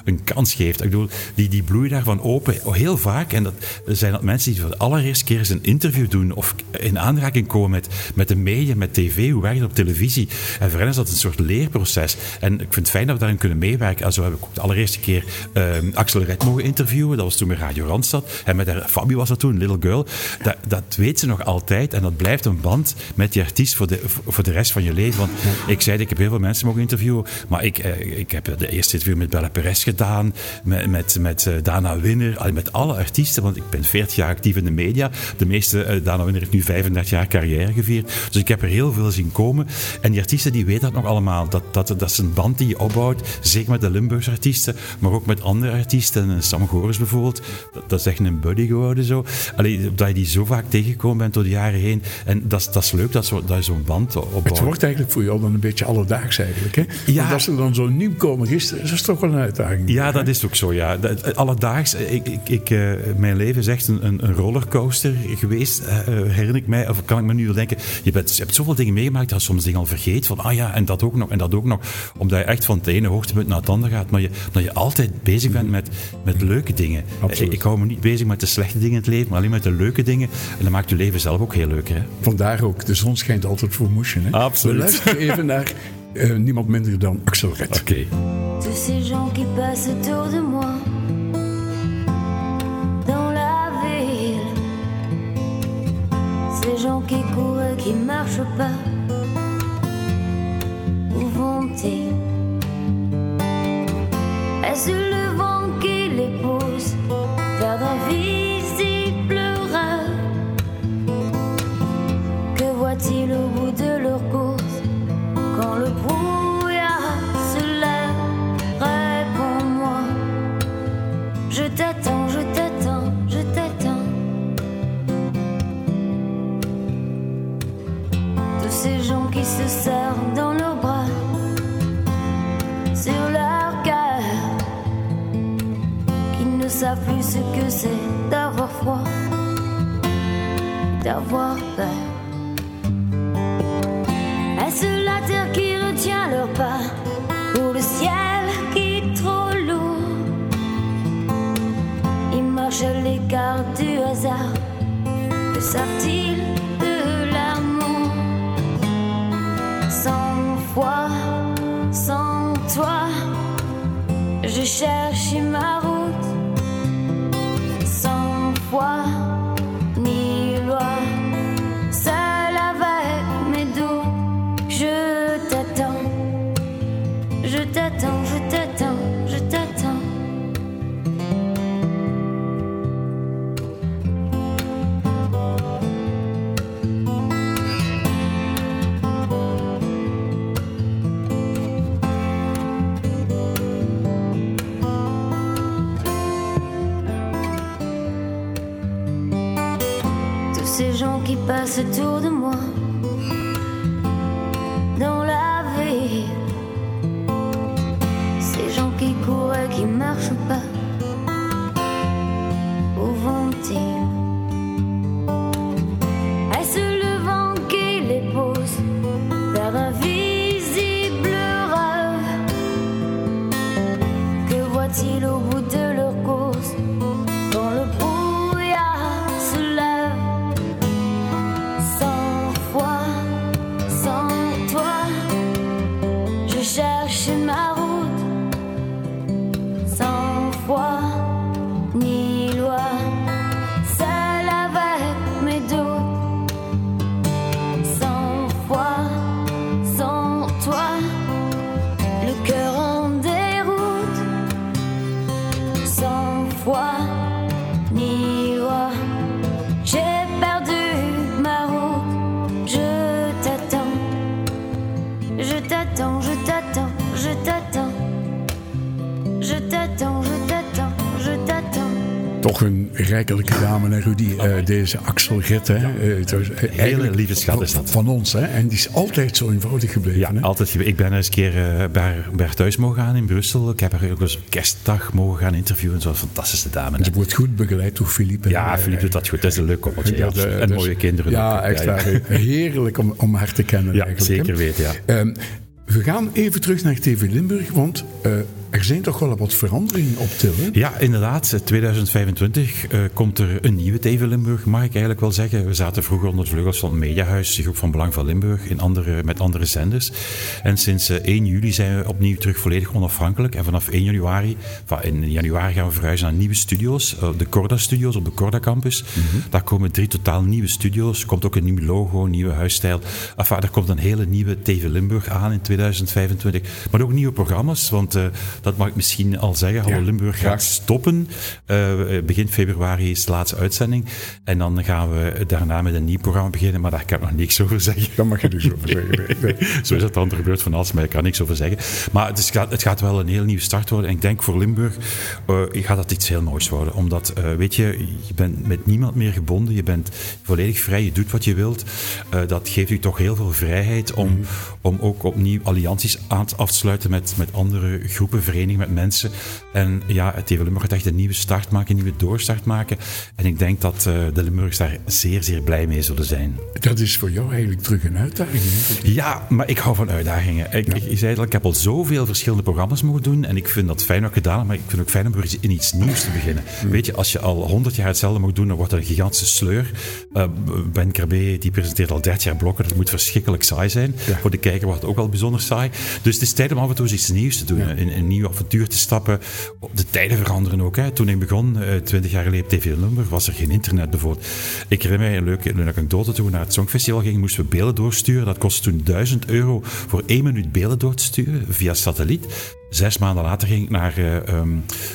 een kans geeft. Ik bedoel, die, die bloeien daarvan open. Heel vaak, en dat zijn dat mensen die voor de allereerste keer eens een interview doen of in aanraking komen met, met de media, met tv, hoe werkt het op televisie. En voor hen is dat een soort leerproces. En ik vind het fijn dat we daarin kunnen meewerken. En zo heb ik ook de allereerste keer eh, Axel Red mogen interviewen. Dat was toen met Radio Randstad. En met haar, Fabio was dat toen, Little Girl. Dat, dat weet ze nog altijd. En dat blijft een band met die artiest voor de, voor de rest van je leven. Want ik zei, ik heb heel veel mensen mogen interviewen. Maar ik, eh, ik heb de eerste interview met Bella Perez gedaan. Met, met, met eh, Dana Winner. Met alle artiesten. Want ik ben 40 jaar actief in de media. De meeste, eh, Dana Winner heeft nu 35 jaar carrière gevierd. Dus ik heb er heel veel zien komen. En die artiesten die weten dat nog allemaal. Dat, dat, dat is een band die je opbouwt. Zeker met de Limburgse artiesten. Maar ook met andere artiesten. En Sam Goris bijvoorbeeld. Dat, dat is echt een buddy geworden zo. Allee, dat je die zo vaak tegengekomen bent door de jaren heen. En dat, is- dat is leuk dat, zo, dat je zo'n band opbouwt. Het wordt eigenlijk voor jou dan een beetje alledaags eigenlijk. Hè? Ja. Want als er dan zo'n nieuwkomer is, dat is toch wel een uitdaging. Ja, dat is ook zo. Ja. Dat- Alledaags, ik, ik, ik, eh, mijn leven is echt een, een, rollercoaster geweest, eh, eh, herinner ik mij. Of kan ik me nu wel denken, je, bent, je hebt zoveel dingen meegemaakt dat je soms dingen al vergeet. Van, ah ja, en dat ook nog, en dat ook nog. Omdat je echt van het ene hoogtepunt naar het andere gaat. Maar je, dat je altijd bezig bent met, met leuke dingen. Absoluut. Ik hou me niet bezig met de slechte dingen in het leven, maar alleen met de leuke dingen. En dat maakt je leven zelf ook heel leuk. Hè? Vandaar ook, de zon schijnt altijd voor moesje. Hè? Absoluut. We luisteren even naar eh, niemand minder dan Axel Red. Oké. Tous ces gens qui passent autour de moi dans la ville. Ces gens qui courent et qui marchent pas. Où vont-ils? Est-ce le Rudy. Eh, deze Axel Red, hè. Eh, eh, eigenlijk lieve schat is dat. Van ons, hè. En die is altijd zo eenvoudig gebleven. Ja, hè. altijd. Ik ben eens een keer bij, haar, bij haar thuis mogen gaan in Brussel. Ik heb haar ook eens op kerstdag mogen gaan interviewen. Zo'n fantastische dame. En ze wordt goed begeleid door Philippe. Ja, Philippe doet dat goed. Dat is een leuk koppeltje. Ja, en dus- mooie kinderen Ja, echt waar. Heerlijk om, om haar te kennen Ja, eigenlijk. hè. zeker weten, ja. Ehm, we gaan even terug naar TV Limburg, want er zijn toch wel wat veranderingen op til, hè? Ja, inderdaad. 2025 eh, komt er een nieuwe TV Limburg, mag ik eigenlijk wel zeggen. We zaten vroeger onder de vleugels van het Mediahuis, de groep van Belang van Limburg, in andere, met andere zenders. En sinds eh, 1 juli zijn we opnieuw terug volledig onafhankelijk. En vanaf 1 januari, enfin, in januari gaan we verhuizen naar nieuwe studio's. eh, de Corda Studios op de Corda Campus. Daar komen drie totaal nieuwe studio's. Er komt ook een nieuw logo, een nieuwe huisstijl. Enfin, er komt een hele nieuwe TV Limburg aan in 2025. Maar ook nieuwe programma's, want eh, dat mag ik misschien al zeggen. Hallo Ja, Limburg gaat stoppen. Eh, begin februari is de laatste uitzending. En dan gaan we daarna met een nieuw programma beginnen. Maar daar kan ik nog niks over zeggen. Daar mag je dus over zeggen. nee. Zo is het dan, er gebeurt van alles, maar ik kan niks over zeggen. Maar het, is, gaat, het gaat wel een heel nieuwe start worden. En ik denk voor Limburg eh, gaat dat iets heel moois worden. Omdat, eh, weet je, je bent met niemand meer gebonden. Je bent volledig vrij, je doet wat je wilt. Dat geeft u toch heel veel vrijheid om, om ook opnieuw allianties aan te af te sluiten met, met andere groepen, verenigingen, met mensen. En ja, het TV Limburg gaat echt een nieuwe start maken, een nieuwe doorstart maken. En ik denk dat eh, de Limburgers daar zeer, zeer blij mee zullen zijn. Dat is voor jou eigenlijk terug een uitdaging. hè? Ja, maar ik hou van uitdagingen. Ik, ik, ik zei het al, ik heb al zoveel verschillende programma's mogen doen. En ik vind dat fijn wat ik gedaan heb, maar ik vind het ook fijn om weer in iets nieuws te beginnen. Weet je, als je al honderd jaar hetzelfde moet doen, dan wordt dat een gigantische sleur. Eh, ben Krabbe, die presenteert al 30 jaar blokken. Dat moet verschrikkelijk saai zijn. Voor de kijker wordt het ook al bijzonder saai. Dus het is tijd om af en toe eens iets nieuws te doen. In een nieuw avontuur te stappen. De tijden veranderen ook. Hè. Toen ik begon, eh, 20 jaar geleden TV Limburg, was er geen internet bijvoorbeeld. Ik herinner mij een leuke, een anekdote. Toen we naar het Songfestival gingen, moesten we beelden doorsturen. Dat kostte toen 1000 euro voor één minuut beelden door te sturen via satelliet. Zes maanden later ging ik naar eh, ehm,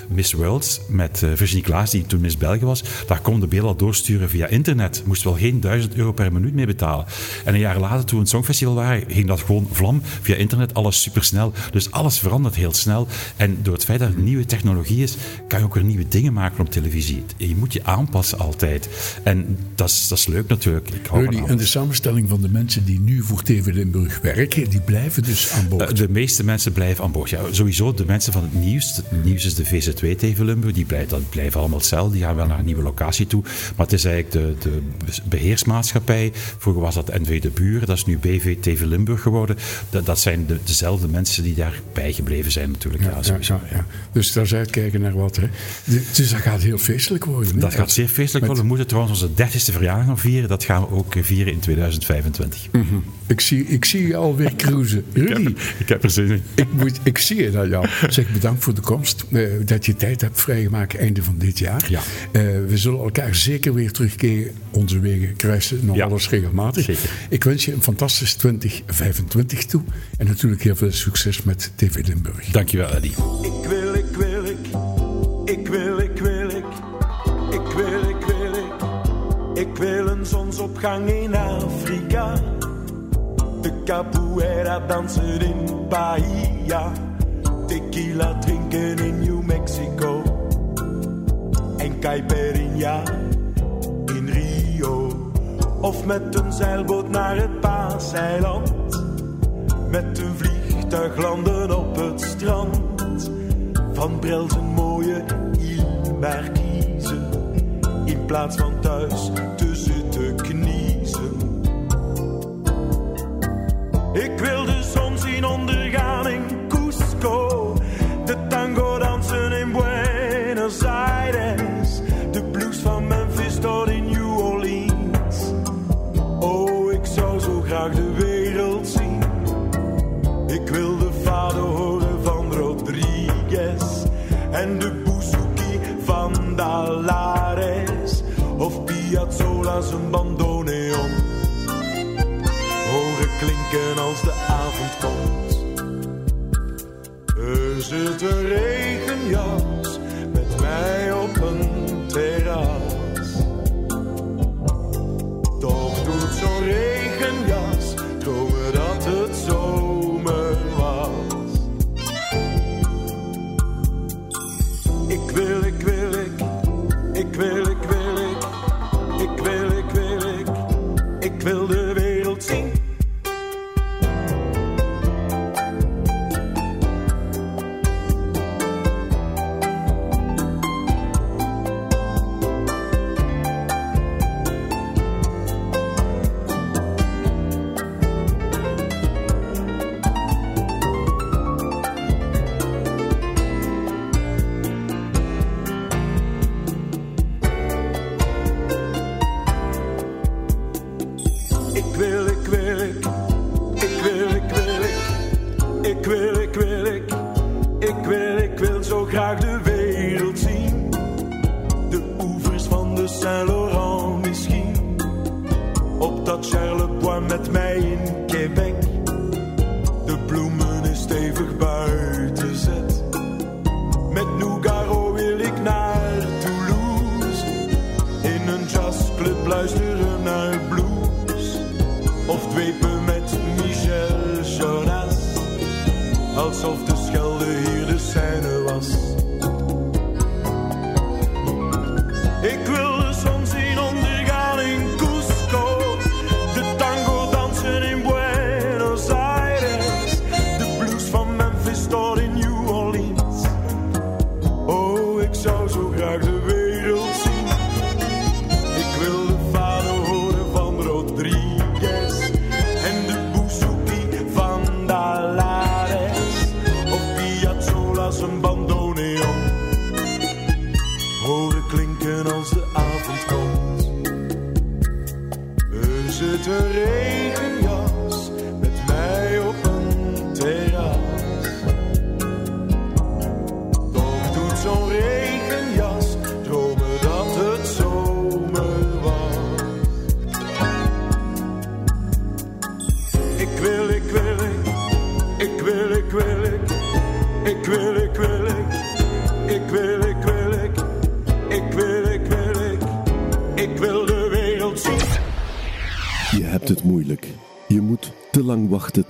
Miss World met eh, Virginie Klaas, die toen Miss België was. Daar kon de beelden doorsturen via internet. Moest wel geen 1000 euro per minuut mee betalen. En een jaar later, toen we het Songfestival waren, ging dat gewoon vlam via internet, alles supersnel. Dus alles verandert heel snel. En door het feit dat er nieuwe technologie is, kan je ook weer nieuwe dingen maken op televisie. Je moet je aanpassen altijd. En dat is, dat is leuk natuurlijk. Ik hou Rudy, en de samenstelling van de mensen die nu voor TV Limburg werken, die blijven dus aan boord. Eh, De meeste mensen blijven aan boord. Ja, sowieso de mensen van het nieuws. Het nieuws is de VZ2 TV Limburg. Die blijven, dat blijven allemaal hetzelfde. Die gaan wel naar een nieuwe locatie toe. Maar het is eigenlijk de, de beheersmaatschappij. Vroeger was dat NV De Buren. Dat is nu BV TV Limburg geworden. Dat, dat zijn de, dezelfde mensen die daarbij gebleven zijn natuurlijk. Ja, Ja, ja, ja. Dus daar is uitkijken naar wat. Hè. Dus dat gaat heel feestelijk worden. hè? Dat gaat zeer feestelijk Met- worden. We moeten trouwens onze 30ste verjaardag nog vieren. Dat gaan we ook vieren in 2025. Ik zie, ik zie je alweer cruisen. Rudy, Ik heb er zin in. ik, moet, ik zie je jou. Zeg bedankt voor de komst. eh, dat je tijd hebt vrijgemaakt einde van dit jaar. Ja. Eh, we zullen elkaar zeker weer terugkeren. Onze wegen kruisen nog Ja, eens regelmatig. zeker. Ik wens je een fantastisch 2025 toe. En natuurlijk heel veel succes met TV Limburg. Dankjewel, Eddie. Ik wil, ik wil, ik. Ik wil, ik wil, ik. Ik wil, ik wil, ik. Ik wil een zonsopgang in Afrika. De capoeira dansen in Bahia. Tequila drinken in New Mexico. En caipirinha in Rio. Of met een zeilboot naar het Paaseiland. Met een vliegtuig landen op het strand van Brel zijn mooie Ile Marquise. In plaats van thuis te zitten kniezen. Ik wil de zon zien ondergaan Buenos. De blues van Memphis tot in New Orleans. Oh, ik zou zo graag de wereld zien. Ik wil de vader horen van Rodriguez en de bouzouki van Dalares of Piazzolla zijn bandoneon. Horen klinken als de avond komt. Er zit een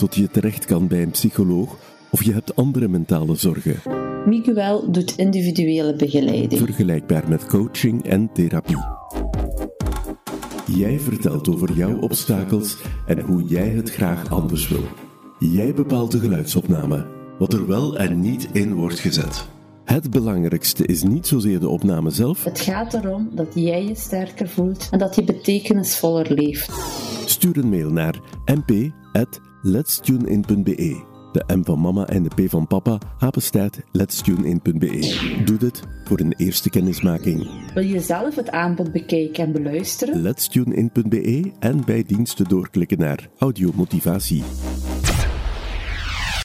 tot je terecht kan bij een psycholoog of je hebt andere mentale zorgen. Miguel doet individuele begeleiding. Vergelijkbaar met coaching en therapie. Jij vertelt over jouw obstakels en hoe jij het graag anders wil. Jij bepaalt de geluidsopname, wat er wel en niet in wordt gezet. Het belangrijkste is niet zozeer de opname zelf. Het gaat erom dat jij je sterker voelt en dat je betekenisvoller leeft. Stuur een mail naar mp@letstunein.be. De M van mama en de P van papa, apenstaat letstunein.be. Doe dit voor een eerste kennismaking. Wil je zelf het aanbod bekijken en beluisteren? letstunein.be en bij diensten doorklikken naar audiomotivatie.